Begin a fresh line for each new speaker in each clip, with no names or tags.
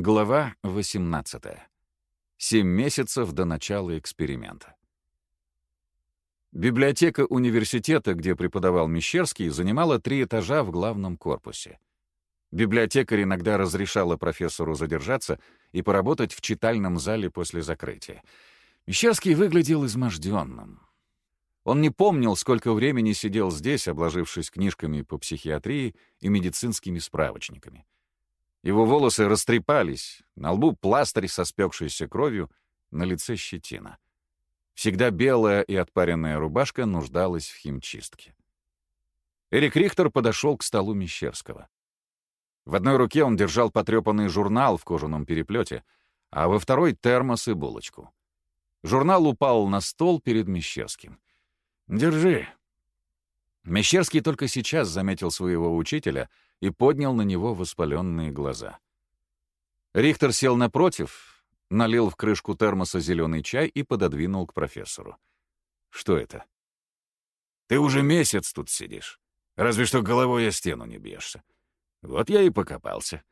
Глава 18. Семь месяцев до начала эксперимента. Библиотека университета, где преподавал Мещерский, занимала три этажа в главном корпусе. Библиотекарь иногда разрешала профессору задержаться и поработать в читальном зале после закрытия. Мещерский выглядел изможденным. Он не помнил, сколько времени сидел здесь, обложившись книжками по психиатрии и медицинскими справочниками. Его волосы растрепались, на лбу пластырь со спекшейся кровью, на лице щетина. Всегда белая и отпаренная рубашка нуждалась в химчистке. Эрик Рихтер подошел к столу Мещерского. В одной руке он держал потрепанный журнал в кожаном переплете, а во второй — термос и булочку. Журнал упал на стол перед Мещерским. «Держи». Мещерский только сейчас заметил своего учителя — и поднял на него воспаленные глаза. Рихтер сел напротив, налил в крышку термоса зеленый чай и пододвинул к профессору. «Что это?» «Ты уже месяц тут сидишь. Разве что головой о стену не бьешься. Вот я и покопался.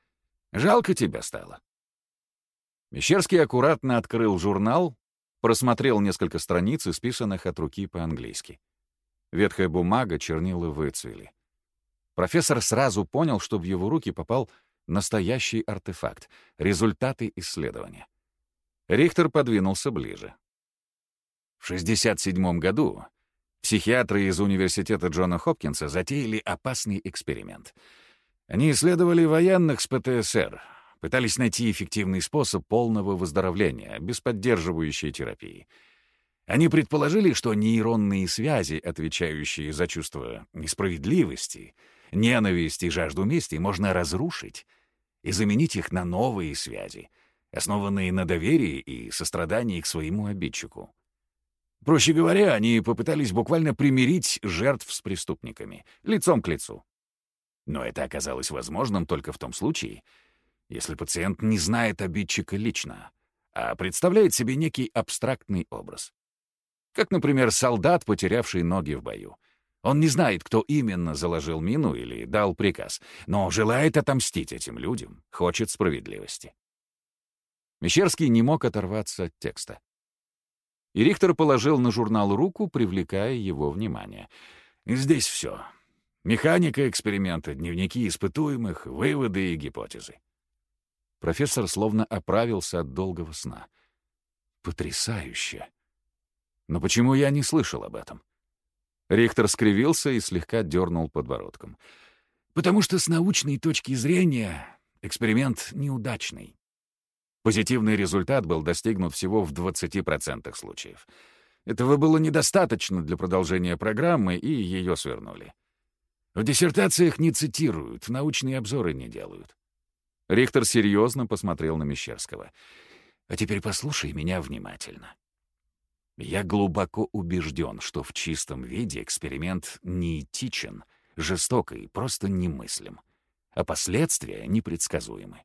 Жалко тебя стало». Мещерский аккуратно открыл журнал, просмотрел несколько страниц, исписанных от руки по-английски. Ветхая бумага, чернила выцвели. Профессор сразу понял, что в его руки попал настоящий артефакт, результаты исследования. Рихтер подвинулся ближе. В 1967 году психиатры из университета Джона Хопкинса затеяли опасный эксперимент. Они исследовали военных с ПТСР, пытались найти эффективный способ полного выздоровления без поддерживающей терапии. Они предположили, что нейронные связи, отвечающие за чувство несправедливости — Ненависть и жажду мести можно разрушить и заменить их на новые связи, основанные на доверии и сострадании к своему обидчику. Проще говоря, они попытались буквально примирить жертв с преступниками, лицом к лицу. Но это оказалось возможным только в том случае, если пациент не знает обидчика лично, а представляет себе некий абстрактный образ. Как, например, солдат, потерявший ноги в бою. Он не знает, кто именно заложил мину или дал приказ, но желает отомстить этим людям, хочет справедливости. Мещерский не мог оторваться от текста. И Рихтер положил на журнал руку, привлекая его внимание. «Здесь все. Механика эксперимента, дневники испытуемых, выводы и гипотезы». Профессор словно оправился от долгого сна. «Потрясающе! Но почему я не слышал об этом?» Рихтер скривился и слегка дернул подбородком. «Потому что с научной точки зрения эксперимент неудачный. Позитивный результат был достигнут всего в 20% случаев. Этого было недостаточно для продолжения программы, и ее свернули. В диссертациях не цитируют, научные обзоры не делают. Рихтер серьезно посмотрел на Мещерского. «А теперь послушай меня внимательно. Я глубоко убежден, что в чистом виде эксперимент неэтичен, жесток и просто немыслим, а последствия непредсказуемы.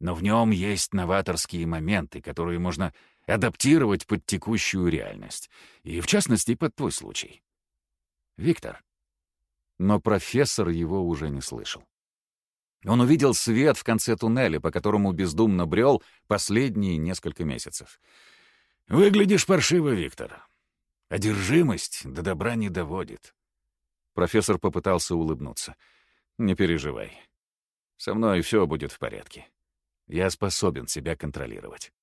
Но в нем есть новаторские моменты, которые можно адаптировать под текущую реальность, и в частности под твой случай. Виктор. Но профессор его уже не слышал. Он увидел свет в конце туннеля, по которому бездумно брел последние несколько месяцев — «Выглядишь паршиво, Виктор. Одержимость до добра не доводит». Профессор попытался улыбнуться. «Не переживай. Со мной все будет в порядке. Я способен себя контролировать».